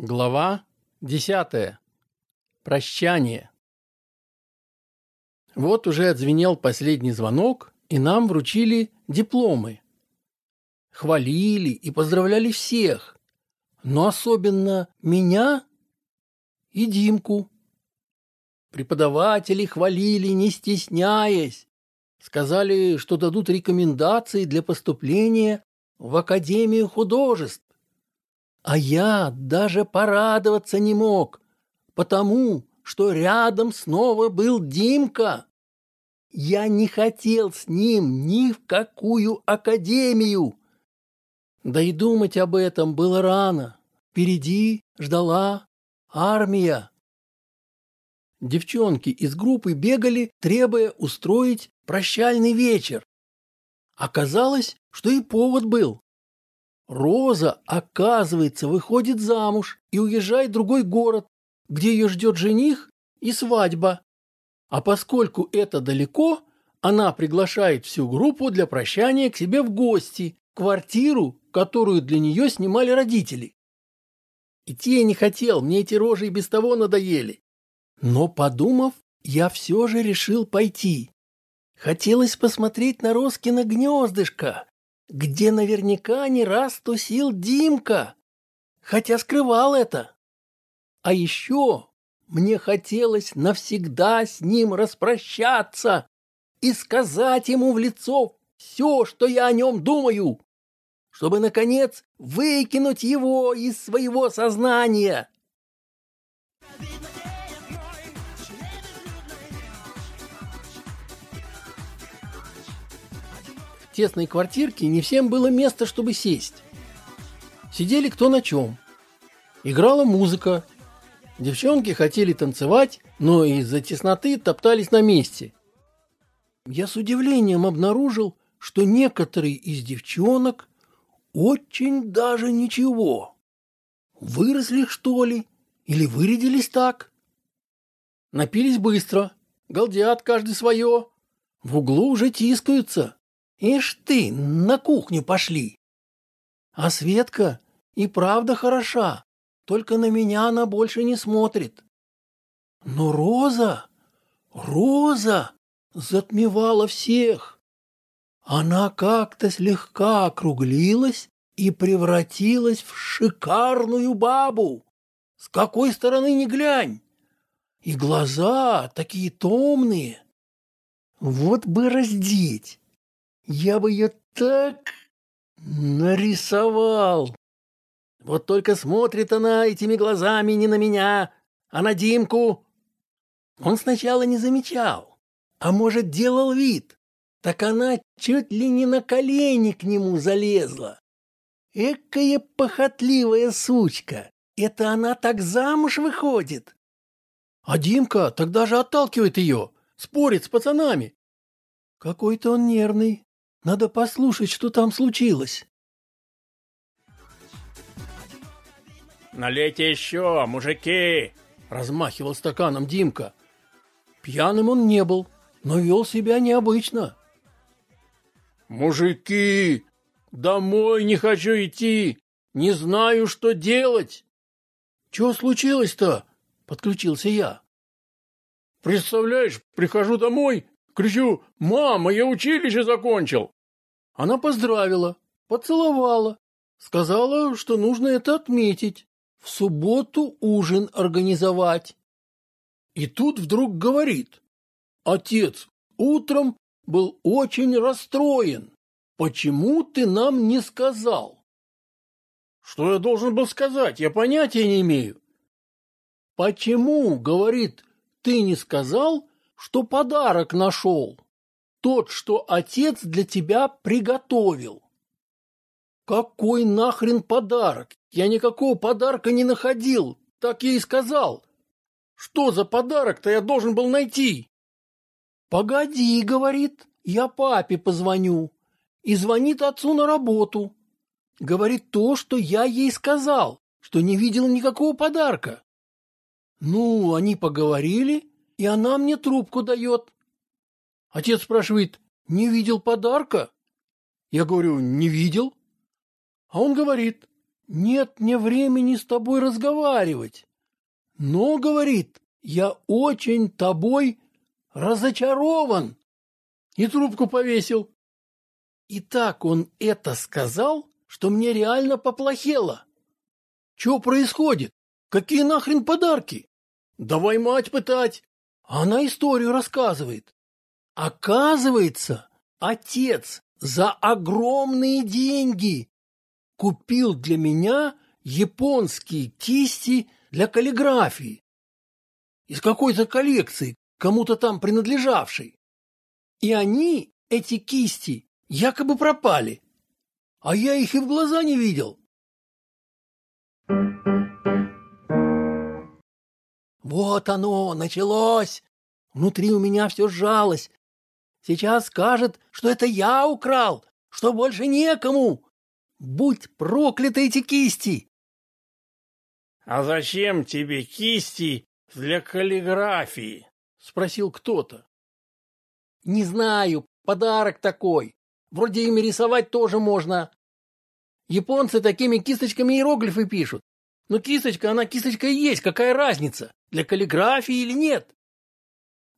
Глава десятая. Прощание. Вот уже отзвенел последний звонок, и нам вручили дипломы. Хвалили и поздравляли всех, но особенно меня и Димку. Преподаватели хвалили, не стесняясь. Сказали, что дадут рекомендации для поступления в Академию художеств. А я даже порадоваться не мог, потому что рядом снова был Димка. Я не хотел с ним ни в какую академию. Да и думать об этом было рано. Впереди ждала армия. Девчонки из группы бегали, требуя устроить прощальный вечер. Оказалось, что и повод был. Роза, оказывается, выходит замуж и уезжает в другой город, где ее ждет жених и свадьба. А поскольку это далеко, она приглашает всю группу для прощания к себе в гости, квартиру, которую для нее снимали родители. Идти я не хотел, мне эти рожи и без того надоели. Но, подумав, я все же решил пойти. Хотелось посмотреть на Роскино гнездышко, где наверняка не раз тусил Димка, хотя скрывал это. А еще мне хотелось навсегда с ним распрощаться и сказать ему в лицо все, что я о нем думаю, чтобы, наконец, выкинуть его из своего сознания. Тесной квартирке не всем было места, чтобы сесть. Сидели кто на чем. Играла музыка. Девчонки хотели танцевать, но из-за тесноты топтались на месте. Я с удивлением обнаружил, что некоторые из девчонок очень даже ничего. Выросли, что ли, или вырядились так? Напились быстро, галдят каждый свое. В углу уже тискаются. Ишь ты, на кухню пошли. А Светка и правда хороша, только на меня она больше не смотрит. Но Роза, Роза затмевала всех. Она как-то слегка округлилась и превратилась в шикарную бабу. С какой стороны ни глянь. И глаза такие томные. Вот бы раздеть я бы ее так нарисовал. Вот только смотрит она этими глазами не на меня, а на Димку. Он сначала не замечал, а может, делал вид. Так она чуть ли не на колени к нему залезла. Экая похотливая сучка. Это она так замуж выходит. А Димка тогда же отталкивает ее, спорит с пацанами. Какой-то он нервный, надо послушать, что там случилось. «Налейте еще, мужики!» — размахивал стаканом Димка. Пьяным он не был, но вел себя необычно. «Мужики! Домой не хочу идти! Не знаю, что делать!» «Чего случилось-то?» — подключился я. «Представляешь, прихожу домой, Кричу, «Мама, я училище закончил!» Она поздравила, поцеловала, сказала, что нужно это отметить, в субботу ужин организовать. И тут вдруг говорит, «Отец, утром был очень расстроен. Почему ты нам не сказал?» «Что я должен был сказать? Я понятия не имею». «Почему, — говорит, — ты не сказал, что подарок нашел. Тот, что отец для тебя приготовил. Какой нахрен подарок? Я никакого подарка не находил. Так я и сказал. Что за подарок-то я должен был найти? Погоди, говорит, я папе позвоню. И звонит отцу на работу. Говорит то, что я ей сказал, что не видел никакого подарка. Ну, они поговорили, и она мне трубку дает. Отец спрашивает, не видел подарка? Я говорю, не видел. А он говорит, нет мне времени с тобой разговаривать. Но, говорит, я очень тобой разочарован. И трубку повесил. И так он это сказал, что мне реально поплохело. Что происходит? Какие нахрен подарки? Давай мать пытать. Она историю рассказывает. Оказывается, отец за огромные деньги купил для меня японские кисти для каллиграфии из какой-то коллекции, кому-то там принадлежавшей. И они, эти кисти, якобы пропали, а я их и в глаза не видел. Вот оно, началось. Внутри у меня все сжалось. Сейчас скажет, что это я украл, что больше некому. Будь прокляты эти кисти! — А зачем тебе кисти для каллиграфии? — спросил кто-то. — Не знаю, подарок такой. Вроде ими рисовать тоже можно. Японцы такими кисточками иероглифы пишут. Но кисточка, она кисточка и есть, какая разница, для каллиграфии или нет?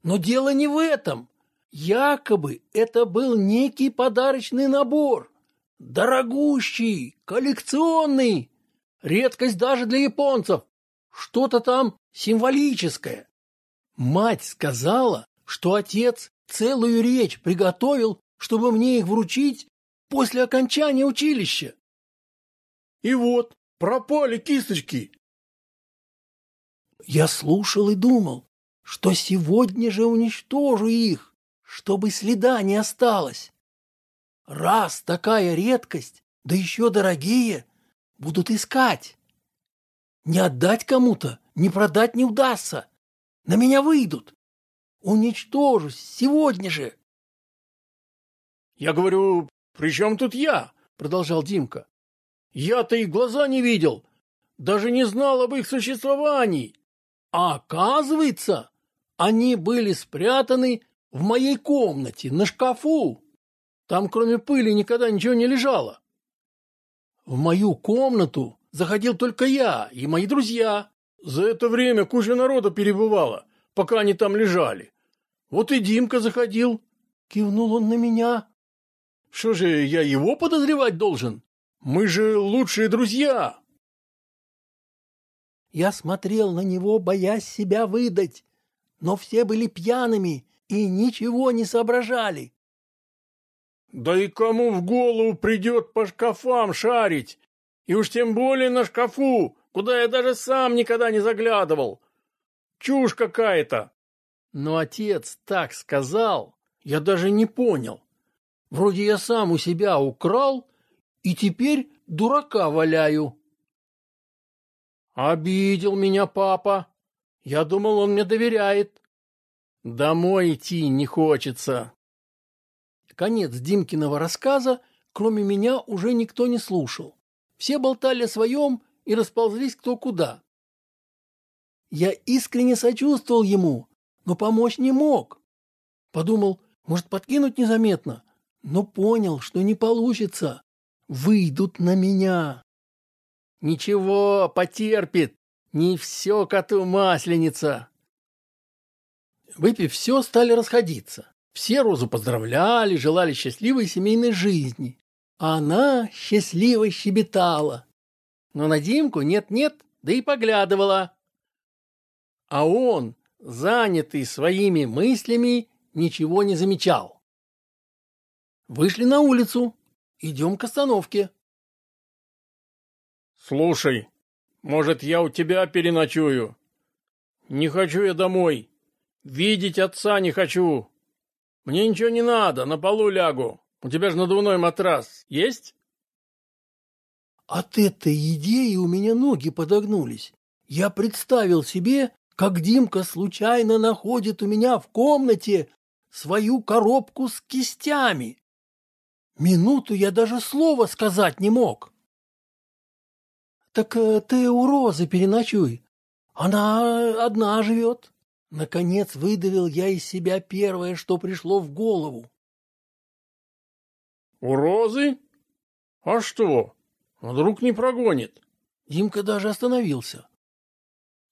Но дело не в этом. Якобы это был некий подарочный набор. Дорогущий, коллекционный. Редкость даже для японцев. Что-то там символическое. Мать сказала, что отец целую речь приготовил, чтобы мне их вручить после окончания училища. И вот, пропали кисточки. Я слушал и думал, что сегодня же уничтожу их, чтобы следа не осталось. Раз такая редкость, да еще дорогие, будут искать. Не отдать кому-то, не продать не удастся. На меня выйдут. Уничтожусь сегодня же. Я говорю, при чем тут я? Продолжал Димка. Я-то их глаза не видел, даже не знал об их существовании. А оказывается, они были спрятаны в моей комнате, на шкафу. Там кроме пыли никогда ничего не лежало. В мою комнату заходил только я и мои друзья. За это время куча народа перебывала, пока они там лежали. Вот и Димка заходил. Кивнул он на меня. Что же, я его подозревать должен? Мы же лучшие друзья. Я смотрел на него, боясь себя выдать, но все были пьяными и ничего не соображали. Да и кому в голову придет по шкафам шарить? И уж тем более на шкафу, куда я даже сам никогда не заглядывал. Чушь какая-то. Но отец так сказал, я даже не понял. Вроде я сам у себя украл и теперь дурака валяю. Обидел меня папа. Я думал, он мне доверяет. Домой идти не хочется. Конец Димкиного рассказа, кроме меня, уже никто не слушал. Все болтали о своем и расползлись кто куда. Я искренне сочувствовал ему, но помочь не мог. Подумал, может, подкинуть незаметно, но понял, что не получится. Выйдут на меня. Ничего, потерпит. Не все коту масленица. Выпив все, стали расходиться. Все Розу поздравляли, желали счастливой семейной жизни. А она счастливо щебетала. Но на Димку нет-нет, да и поглядывала. А он, занятый своими мыслями, ничего не замечал. Вышли на улицу. Идем к остановке. Слушай, может, я у тебя переночую? Не хочу я домой. Видеть отца не хочу. Мне ничего не надо, на полу лягу. У тебя же надувной матрас есть? От этой идеи у меня ноги подогнулись. Я представил себе, как Димка случайно находит у меня в комнате свою коробку с кистями. Минуту я даже слова сказать не мог. Так э, ты у Розы переночуй. Она одна живет. Наконец выдавил я из себя первое, что пришло в голову. У Розы? А что? Вдруг не прогонит. Димка даже остановился.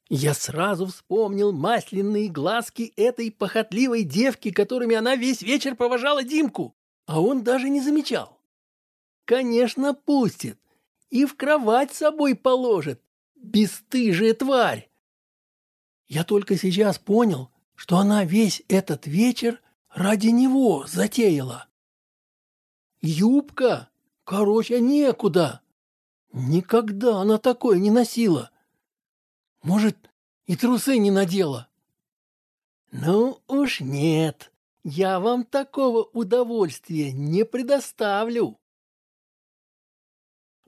Я сразу вспомнил масляные глазки этой похотливой девки, которыми она весь вечер провожала Димку, а он даже не замечал. Конечно, пустит и в кровать с собой положит, бесстыжая тварь. Я только сейчас понял, что она весь этот вечер ради него затеяла. Юбка, короче, некуда. Никогда она такое не носила. Может, и трусы не надела? Ну уж нет, я вам такого удовольствия не предоставлю.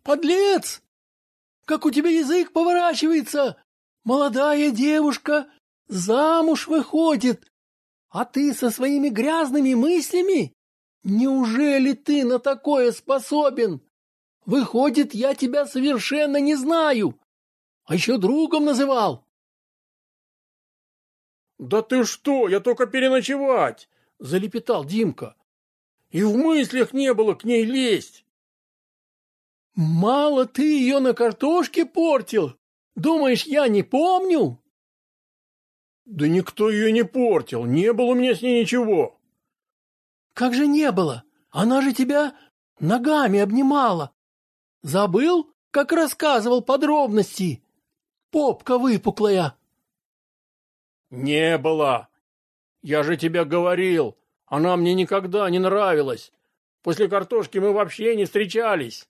Подлец! Как у тебя язык поворачивается! Молодая девушка замуж выходит, а ты со своими грязными мыслями? Неужели ты на такое способен? Выходит, я тебя совершенно не знаю а еще другом называл. «Да ты что, я только переночевать!» — залепетал Димка. «И в мыслях не было к ней лезть!» «Мало ты ее на картошке портил! Думаешь, я не помню?» «Да никто ее не портил, не было у меня с ней ничего!» «Как же не было? Она же тебя ногами обнимала! Забыл, как рассказывал подробности?» Попка выпуклая. Не было. Я же тебе говорил, она мне никогда не нравилась. После картошки мы вообще не встречались.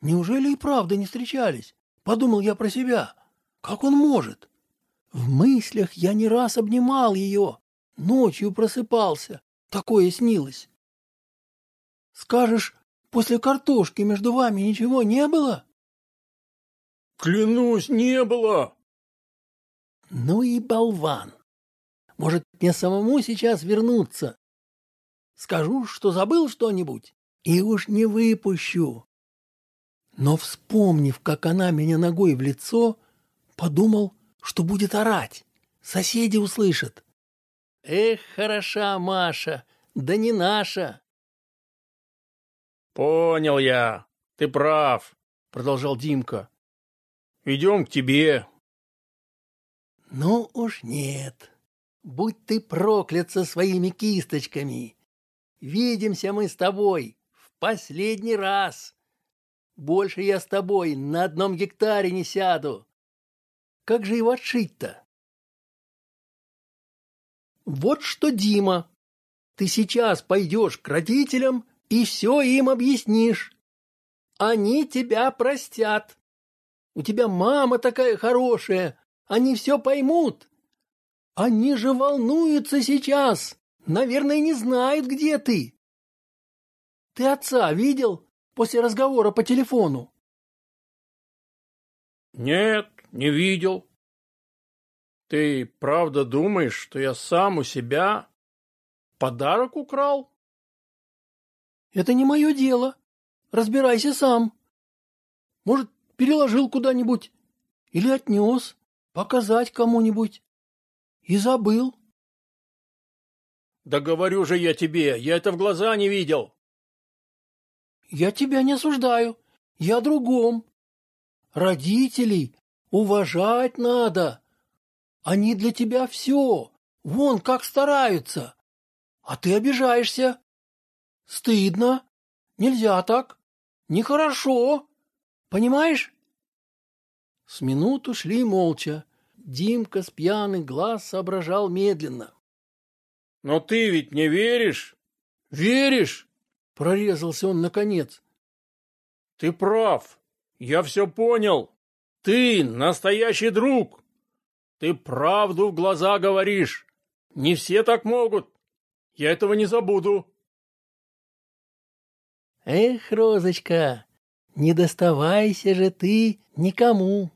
Неужели и правда не встречались? Подумал я про себя. Как он может? В мыслях я не раз обнимал ее. Ночью просыпался. Такое снилось. Скажешь, после картошки между вами ничего не было? Клянусь, не было. Ну и болван. Может, мне самому сейчас вернуться? Скажу, что забыл что-нибудь, и уж не выпущу. Но, вспомнив, как она меня ногой в лицо, подумал, что будет орать. Соседи услышат. Эх, хороша Маша, да не наша. Понял я, ты прав, продолжал Димка. Идем к тебе. Ну уж нет. Будь ты проклят со своими кисточками. Видимся мы с тобой в последний раз. Больше я с тобой на одном гектаре не сяду. Как же его отшить-то? Вот что, Дима, ты сейчас пойдешь к родителям и все им объяснишь. Они тебя простят. У тебя мама такая хорошая, они все поймут. Они же волнуются сейчас, наверное, не знают, где ты. Ты отца видел после разговора по телефону? Нет, не видел. Ты правда думаешь, что я сам у себя подарок украл? Это не мое дело. Разбирайся сам. Может, переложил куда-нибудь или отнес, показать кому-нибудь. И забыл. Да говорю же я тебе, я это в глаза не видел. Я тебя не осуждаю, я о другом. Родителей уважать надо. Они для тебя все, вон как стараются. А ты обижаешься. Стыдно. Нельзя так. Нехорошо. Понимаешь? С минуту шли молча. Димка с пьяных глаз соображал медленно. — Но ты ведь не веришь? — Веришь? — прорезался он наконец. — Ты прав. Я все понял. Ты настоящий друг. Ты правду в глаза говоришь. Не все так могут. Я этого не забуду. Эх, Розочка, не доставайся же ты никому.